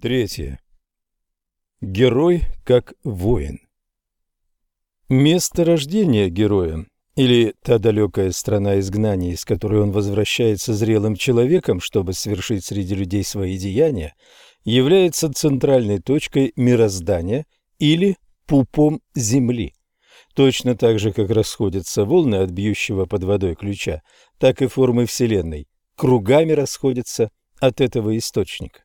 Третье. Герой как воин. Место рождения героя, или та далекая страна изгнания, из которой он возвращается зрелым человеком, чтобы совершить среди людей свои деяния, является центральной точкой мироздания или пупом Земли. Точно так же, как расходятся волны от бьющего под водой ключа, так и формы Вселенной кругами расходятся от этого источника.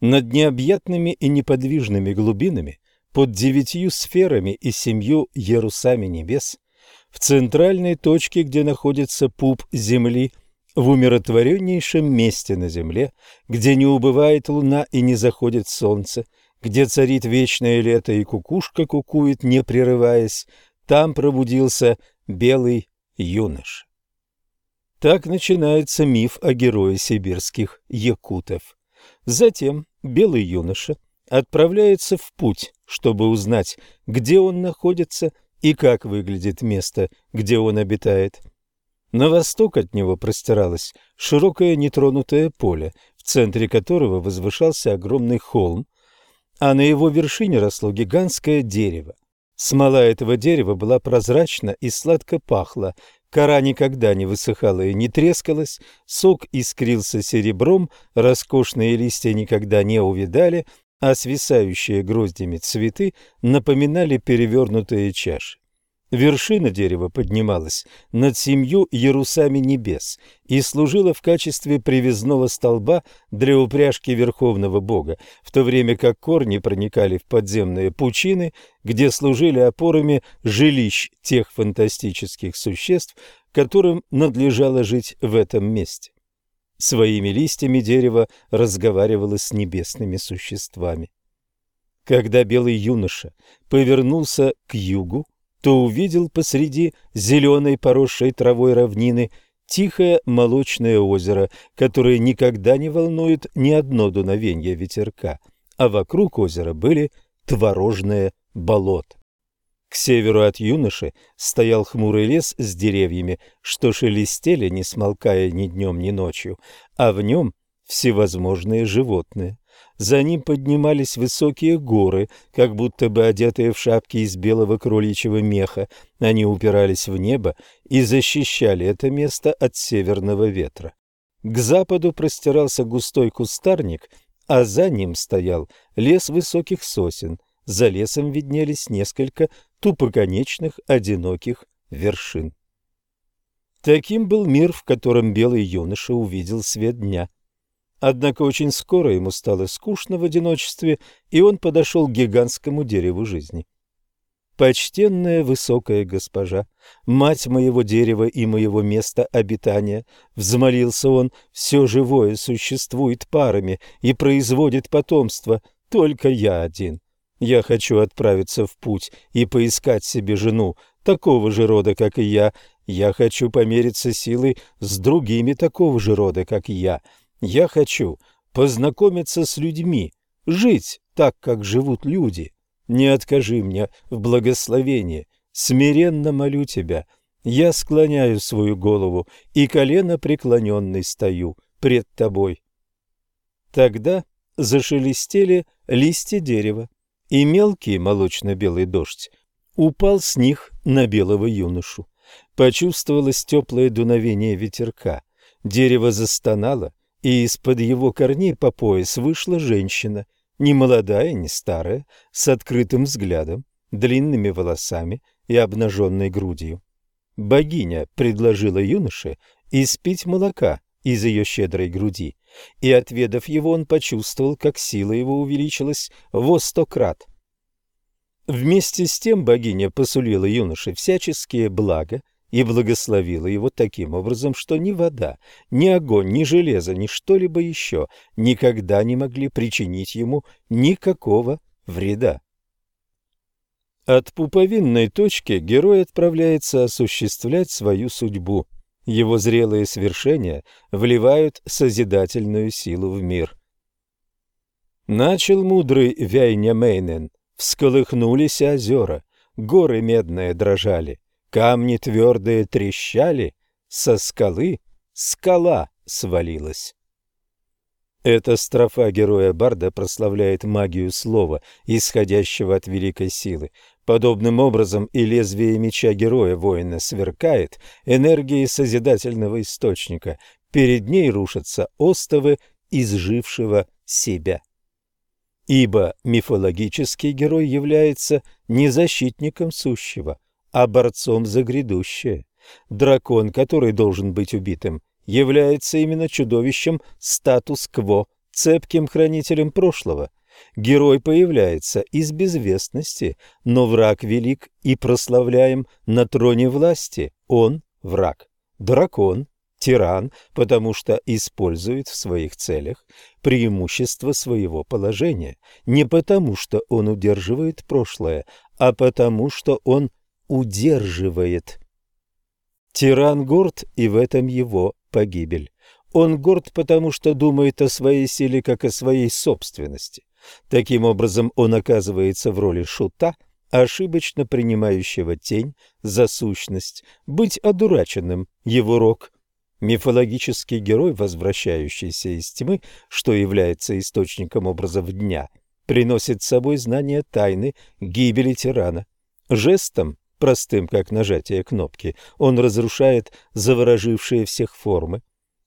Над необъятными и неподвижными глубинами, под девятью сферами и семью ярусами небес, в центральной точке, где находится пуп Земли, в умиротвореннейшем месте на Земле, где не убывает луна и не заходит солнце, где царит вечное лето и кукушка кукует, не прерываясь, там пробудился белый юнош. Так начинается миф о герое сибирских якутов. Затем белый юноша отправляется в путь, чтобы узнать, где он находится и как выглядит место, где он обитает. На восток от него простиралось широкое нетронутое поле, в центре которого возвышался огромный холм, а на его вершине росло гигантское дерево. Смола этого дерева была прозрачна и сладко пахла, Кора никогда не высыхала и не трескалась, сок искрился серебром, роскошные листья никогда не увидали, а свисающие гроздями цветы напоминали перевернутые чаши. Вершина дерева поднималась над семью ярусами небес и служила в качестве привязного столба для упряжки верховного бога, в то время как корни проникали в подземные пучины, где служили опорами жилищ тех фантастических существ, которым надлежало жить в этом месте. Своими листьями дерево разговаривало с небесными существами. Когда белый юноша повернулся к югу, то увидел посреди зеленой поросшей травой равнины тихое молочное озеро, которое никогда не волнует ни одно дуновение ветерка, а вокруг озера были творожные болота. К северу от юноши стоял хмурый лес с деревьями, что шелестели, не смолкая ни днем, ни ночью, а в нем всевозможные животные. За ним поднимались высокие горы, как будто бы одетые в шапки из белого кроличьего меха. Они упирались в небо и защищали это место от северного ветра. К западу простирался густой кустарник, а за ним стоял лес высоких сосен. За лесом виднелись несколько тупоконечных одиноких вершин. Таким был мир, в котором белый юноша увидел свет дня. Однако очень скоро ему стало скучно в одиночестве, и он подошел к гигантскому дереву жизни. «Почтенная высокая госпожа, мать моего дерева и моего места обитания», — взмолился он, — «все живое существует парами и производит потомство, только я один. Я хочу отправиться в путь и поискать себе жену, такого же рода, как и я. Я хочу помериться силой с другими такого же рода, как я». Я хочу познакомиться с людьми, жить так, как живут люди. Не откажи мне в благословении. Смиренно молю тебя. Я склоняю свою голову и колено преклоненный стою пред тобой. Тогда зашелестели листья дерева, и мелкий молочно-белый дождь упал с них на белого юношу. Почувствовалось теплое дуновение ветерка. Дерево застонало, и из-под его корней по пояс вышла женщина, не молодая, не старая, с открытым взглядом, длинными волосами и обнаженной грудью. Богиня предложила юноше испить молока из ее щедрой груди, и, отведав его, он почувствовал, как сила его увеличилась во сто крат. Вместе с тем богиня посулила юноше всяческие блага и благословила его таким образом, что ни вода, ни огонь, ни железо, ни что-либо еще никогда не могли причинить ему никакого вреда. От пуповинной точки герой отправляется осуществлять свою судьбу. Его зрелые свершения вливают созидательную силу в мир. Начал мудрый Вяйнямейнен, всколыхнулись озера, горы медные дрожали, Камни твердые трещали, со скалы скала свалилась. Эта строфа героя Барда прославляет магию слова, исходящего от великой силы. Подобным образом и лезвие меча героя-воина сверкает энергией созидательного источника. Перед ней рушатся остовы изжившего себя. Ибо мифологический герой является не защитником сущего, а борцом за грядущее. Дракон, который должен быть убитым, является именно чудовищем статус-кво, цепким хранителем прошлого. Герой появляется из безвестности, но враг велик и прославляем на троне власти. Он – враг. Дракон – тиран, потому что использует в своих целях преимущество своего положения, не потому что он удерживает прошлое, а потому что он удерживает. Тиран горд, и в этом его погибель. Он горд, потому что думает о своей силе, как о своей собственности. Таким образом, он оказывается в роли шута, ошибочно принимающего тень за сущность, быть одураченным – его рок. Мифологический герой, возвращающийся из тьмы, что является источником образов дня, приносит с собой знание тайны гибели тирана. Жестом простым, как нажатие кнопки, он разрушает заворожившие всех формы.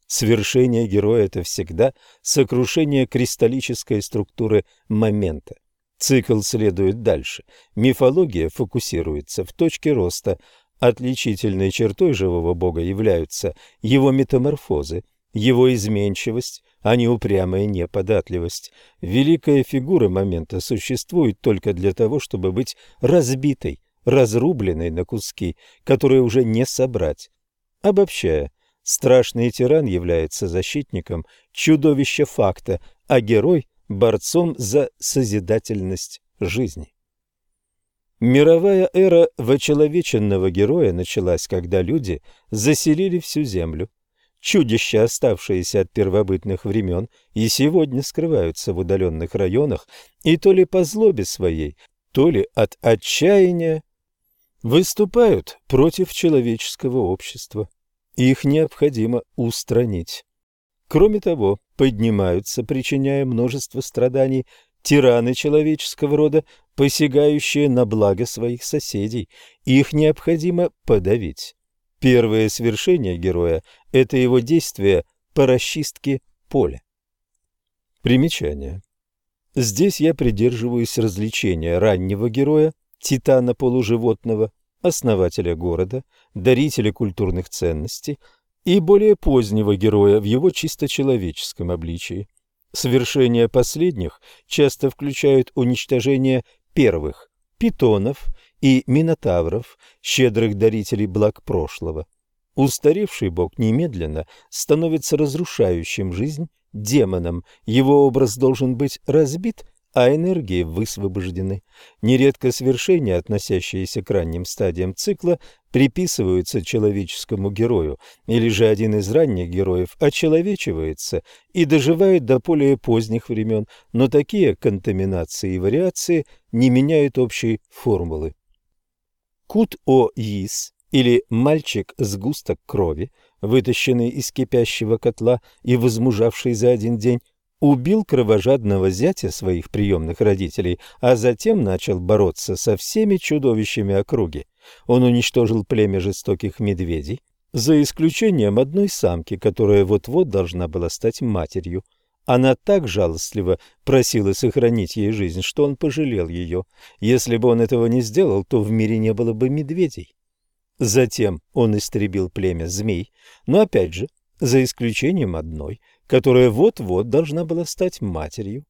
Свершение героя – это всегда сокрушение кристаллической структуры момента. Цикл следует дальше. Мифология фокусируется в точке роста. Отличительной чертой живого бога являются его метаморфозы, его изменчивость, а не упрямая неподатливость. Великая фигура момента существует только для того, чтобы быть разбитой, разрубленной на куски, которые уже не собрать. Обобщая, страшный тиран является защитником чудовища факта, а герой – борцом за созидательность жизни. Мировая эра вочеловеченного героя началась, когда люди заселили всю землю. Чудища, оставшиеся от первобытных времен, и сегодня скрываются в удаленных районах, и то ли по злобе своей, то ли от отчаяния выступают против человеческого общества. Их необходимо устранить. Кроме того, поднимаются, причиняя множество страданий, тираны человеческого рода, посягающие на благо своих соседей. Их необходимо подавить. Первое свершение героя – это его действие по расчистке поля. Примечание. Здесь я придерживаюсь развлечения раннего героя титана полуживотного, основателя города, дарителя культурных ценностей и более позднего героя в его чисто человеческом обличии. Свершения последних часто включают уничтожение первых – питонов и минотавров, щедрых дарителей благ прошлого. Устаревший бог немедленно становится разрушающим жизнь демоном, его образ должен быть разбит а энергии высвобождены. Нередко свершения, относящиеся к ранним стадиям цикла, приписываются человеческому герою, или же один из ранних героев очеловечивается и доживает до более поздних времен, но такие контаминации и вариации не меняют общей формулы. Кут-о-Йис, или «мальчик с густок крови», вытащенный из кипящего котла и возмужавший за один день, убил кровожадного зятя своих приемных родителей, а затем начал бороться со всеми чудовищами округи. Он уничтожил племя жестоких медведей, за исключением одной самки, которая вот-вот должна была стать матерью. Она так жалостливо просила сохранить ей жизнь, что он пожалел ее. Если бы он этого не сделал, то в мире не было бы медведей. Затем он истребил племя змей, но опять же, за исключением одной, которая вот-вот должна была стать матерью.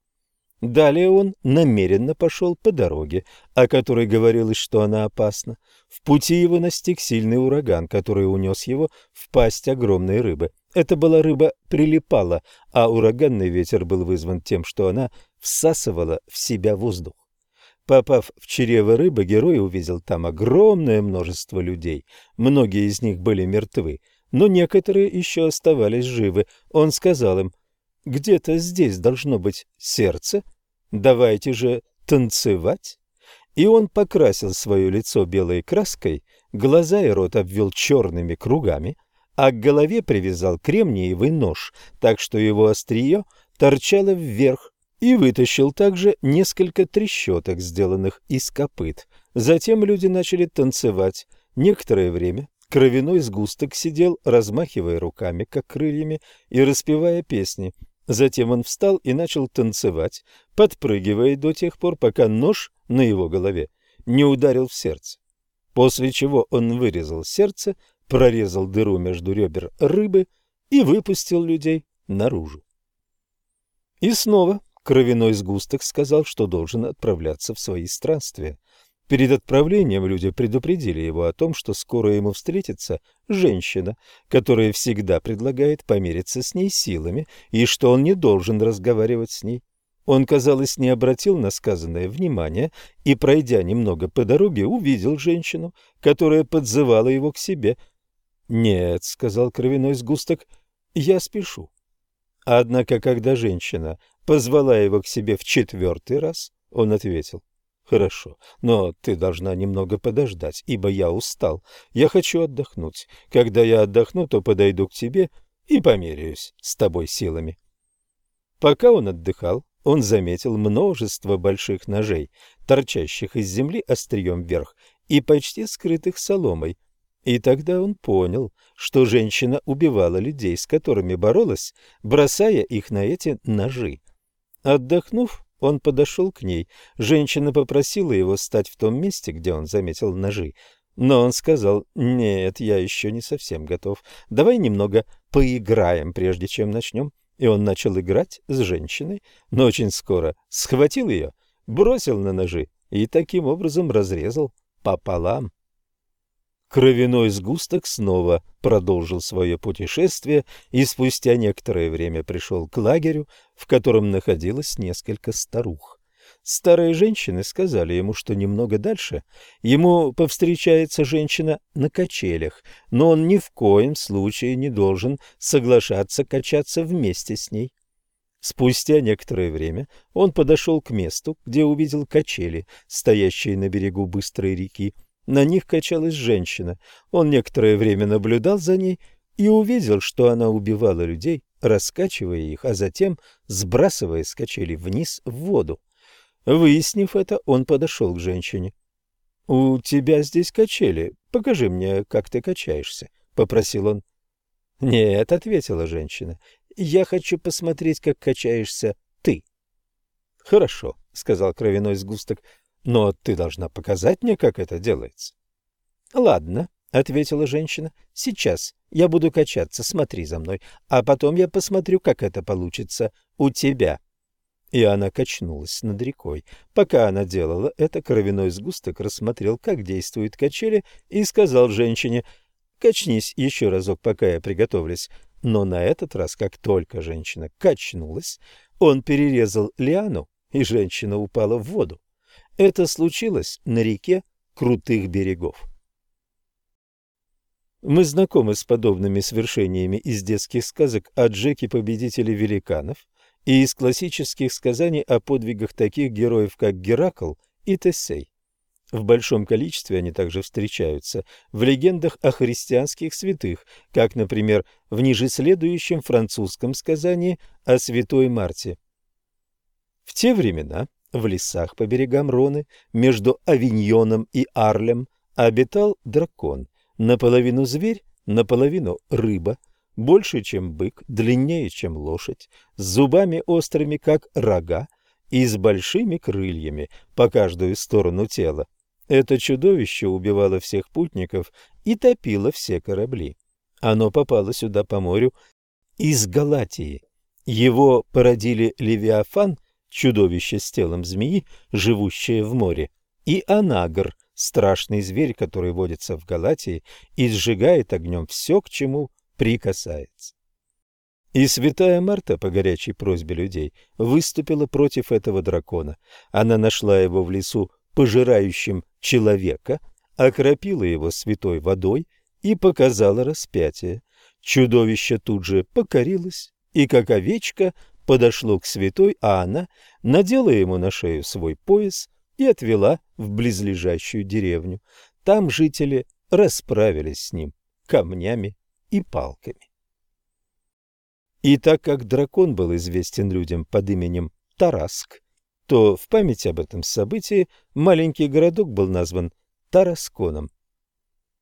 Далее он намеренно пошел по дороге, о которой говорилось, что она опасна. В пути его настиг сильный ураган, который унес его в пасть огромной рыбы. Это была рыба прилипала, а ураганный ветер был вызван тем, что она всасывала в себя воздух. Попав в чрево рыбы, герой увидел там огромное множество людей. Многие из них были мертвы но некоторые еще оставались живы. Он сказал им, «Где-то здесь должно быть сердце, давайте же танцевать». И он покрасил свое лицо белой краской, глаза и рот обвел черными кругами, а к голове привязал кремниевый нож, так что его острие торчала вверх, и вытащил также несколько трещоток, сделанных из копыт. Затем люди начали танцевать. Некоторое время кровяной сгусток сидел, размахивая руками, как крыльями, и распевая песни. Затем он встал и начал танцевать, подпрыгивая до тех пор, пока нож на его голове не ударил в сердце. После чего он вырезал сердце, прорезал дыру между ребер рыбы и выпустил людей наружу. И снова Кровяной сгусток сказал, что должен отправляться в свои странствия. Перед отправлением люди предупредили его о том, что скоро ему встретится женщина, которая всегда предлагает помериться с ней силами, и что он не должен разговаривать с ней. Он, казалось, не обратил на сказанное внимания и, пройдя немного по дороге, увидел женщину, которая подзывала его к себе. «Нет», — сказал кровяной сгусток, — «я спешу». Однако, когда женщина позвала его к себе в четвертый раз, он ответил, «Хорошо, но ты должна немного подождать, ибо я устал. Я хочу отдохнуть. Когда я отдохну, то подойду к тебе и померяюсь с тобой силами». Пока он отдыхал, он заметил множество больших ножей, торчащих из земли острием вверх и почти скрытых соломой. И тогда он понял, что женщина убивала людей, с которыми боролась, бросая их на эти ножи. Отдохнув, он подошел к ней. Женщина попросила его стать в том месте, где он заметил ножи. Но он сказал, «Нет, я еще не совсем готов. Давай немного поиграем, прежде чем начнем». И он начал играть с женщиной, но очень скоро схватил ее, бросил на ножи и таким образом разрезал пополам. Кровяной сгусток снова продолжил свое путешествие и спустя некоторое время пришел к лагерю, в котором находилось несколько старух. Старые женщины сказали ему, что немного дальше ему повстречается женщина на качелях, но он ни в коем случае не должен соглашаться качаться вместе с ней. Спустя некоторое время он подошел к месту, где увидел качели, стоящие на берегу быстрой реки, на них качалась женщина. Он некоторое время наблюдал за ней и увидел, что она убивала людей, раскачивая их, а затем сбрасывая с качели вниз в воду. Выяснив это, он подошел к женщине. — У тебя здесь качели. Покажи мне, как ты качаешься, — попросил он. — Нет, — ответила женщина, — я хочу посмотреть, как качаешься ты. — Хорошо, — сказал кровяной сгусток, но ты должна показать мне, как это делается. — Ладно, — ответила женщина, — сейчас я буду качаться, смотри за мной, а потом я посмотрю, как это получится у тебя. И она качнулась над рекой. Пока она делала это, кровяной сгусток рассмотрел, как действуют качели, и сказал женщине, «Качнись еще разок, пока я приготовлюсь». Но на этот раз, как только женщина качнулась, он перерезал лиану, и женщина упала в воду. Это случилось на реке Крутых берегов. Мы знакомы с подобными свершениями из детских сказок о Джеке победителе великанов и из классических сказаний о подвигах таких героев, как Геракл и Тесей. В большом количестве они также встречаются в легендах о христианских святых, как, например, в ниже следующем французском сказании о святой Марте. В те времена в лесах по берегам Роны, между Авиньоном и Арлем, обитал дракон, наполовину зверь, наполовину рыба, больше, чем бык, длиннее, чем лошадь, с зубами острыми, как рога, и с большими крыльями по каждую сторону тела. Это чудовище убивало всех путников и топило все корабли. Оно попало сюда по морю из Галатии. Его породили Левиафан чудовище с телом змеи, живущее в море, и анагр, страшный зверь, который водится в Галатии и сжигает огнем все, к чему прикасается. И святая Марта, по горячей просьбе людей, выступила против этого дракона. Она нашла его в лесу пожирающим человека, окропила его святой водой и показала распятие. Чудовище тут же покорилось и, как овечка, подошло к святой, а она надела ему на шею свой пояс и отвела в близлежащую деревню. Там жители расправились с ним камнями и палками. И так как дракон был известен людям под именем Тараск, то в память об этом событии маленький городок был назван Тарасконом.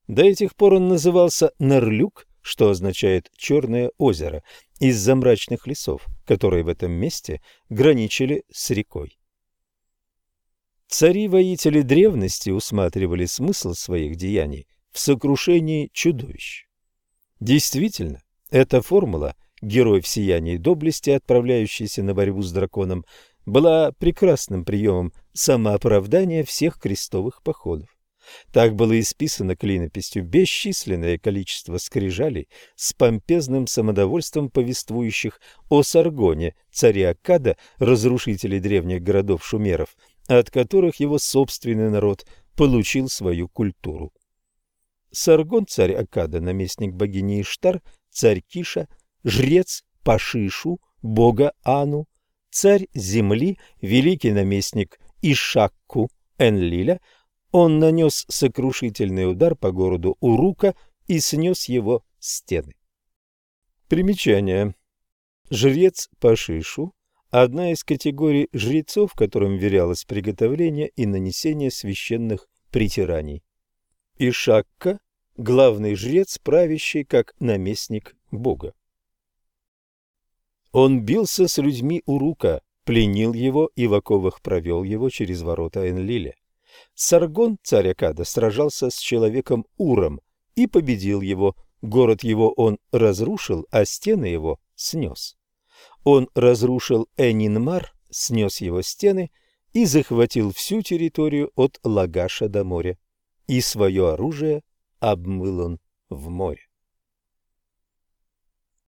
До этих пор он назывался Нарлюк, что означает «черное озеро», из-за мрачных лесов, которые в этом месте граничили с рекой. Цари-воители древности усматривали смысл своих деяний в сокрушении чудовищ. Действительно, эта формула «герой в сиянии доблести, отправляющийся на борьбу с драконом» была прекрасным приемом самооправдания всех крестовых походов. Так было исписано клинописью бесчисленное количество скрижалей с помпезным самодовольством повествующих о Саргоне, царе Аккада, разрушителе древних городов шумеров, от которых его собственный народ получил свою культуру. Саргон, царь Аккада, наместник богини Иштар, царь Киша, жрец Пашишу, бога Ану, царь земли, великий наместник Ишакку Энлиля, он нанес сокрушительный удар по городу Урука и снес его стены. Примечание. Жрец Пашишу – одна из категорий жрецов, которым верялось приготовление и нанесение священных притираний. Ишакка – главный жрец, правящий как наместник Бога. Он бился с людьми Урука, пленил его и в оковах провел его через ворота Энлиля. Саргон, царь Акада, сражался с человеком Уром и победил его. Город его он разрушил, а стены его снес. Он разрушил Энинмар, снес его стены и захватил всю территорию от Лагаша до моря. И свое оружие обмыл он в море.